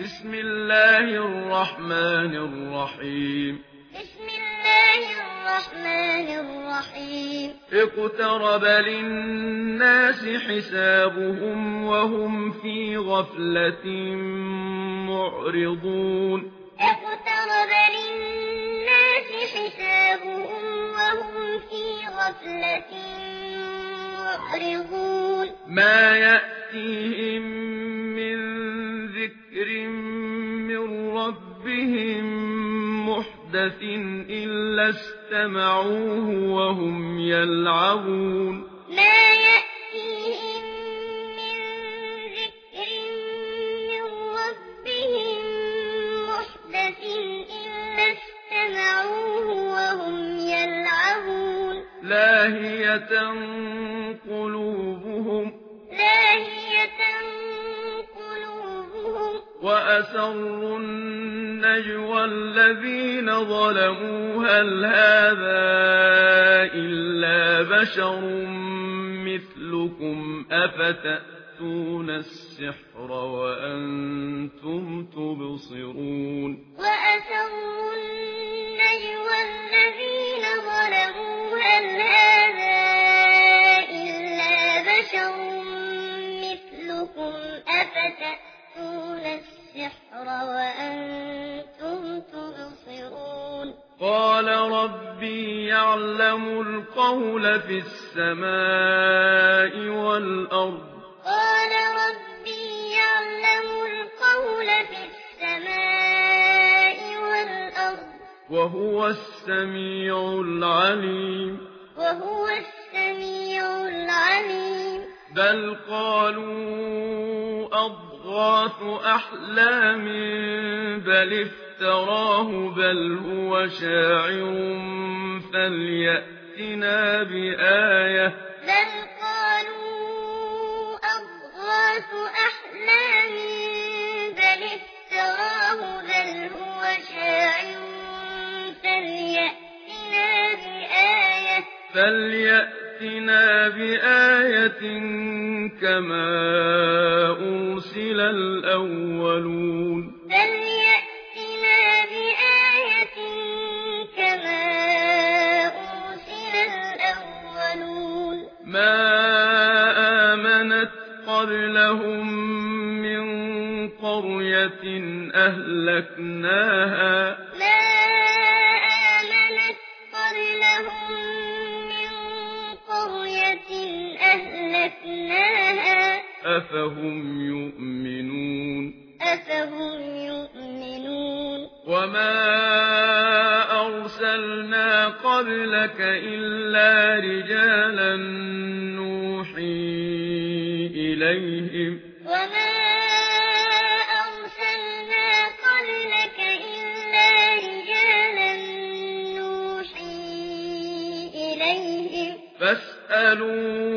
بسم الله الرحمن الرحيم. بسم الله الرحمن الرحيم. اقترب للناس حسابهم وهم في غفلة معرضون. اقترب للناس حسابهم وهم في غفلة معرضون. ما يأتيهم عِندَةٍ إِلَّا اسْتَمَعُوهُ وَهُمْ يَلْعَبُونَ مَا يَأْتِيهِمْ مِنْ ذِكْرٍ مِنْ رَبِّهِمْ مُحْدَثٍ إِلَّا اسْتَمَعُوهُ وَهُمْ يَلْعَبُونَ لَاهِيَةً قُلُوبُهُمْ لَاهِيَةً قُلُوبُهُمْ وَأَسَرُّوا نجوى الذين ظلموا هل هذا إلا بشر مثلكم؟ أفتأتون السحر وأنتم تبصرون. وأسروا النجوى الذين ظلموا هل هذا إلا بشر مثلكم؟ أفتأتون السحر وأنتم يعلم القول في السماء والأرض. قال ربي يعلم القول في السماء والأرض. وهو السميع العليم. وهو السميع العليم. بل قالوا أضغاث أحلام بل افتراه بل هو شاعر فليأتنا بآية بل قالوا أضغاث أحلام بل افتراه بل هو شاعر فليأتنا بآية فليأتنا بآية كما أرسل الأولون فليأتنا بآية كما أرسل الأولون ما آمنت قبلهم من قرية أهلكناها أفهم يؤمنون أفهم يؤمنون وما أرسلنا قبلك إلا رجالا نوحي إليهم وما أرسلنا قبلك إلا رجالا نوحي إليهم فاسألوا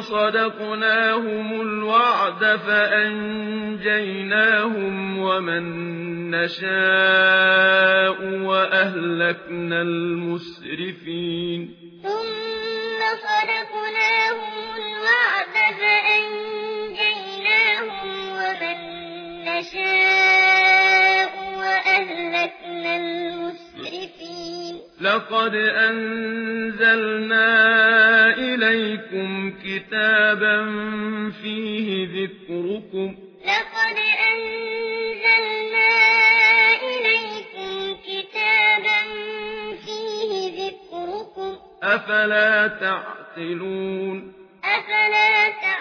صدقناهم الوعد فأنجيناهم ومن نشاء وأهلكنا المسرفين. ثم صدقناهم الوعد فأنجيناهم ومن نشاء وأهلكنا المسرفين لقد أنزلنا إليكم كتابا فيه ذكركم. لقد أنزلنا إليكم كتابا فيه ذكركم. أفلا تعقلون؟ أفلا تعقلون؟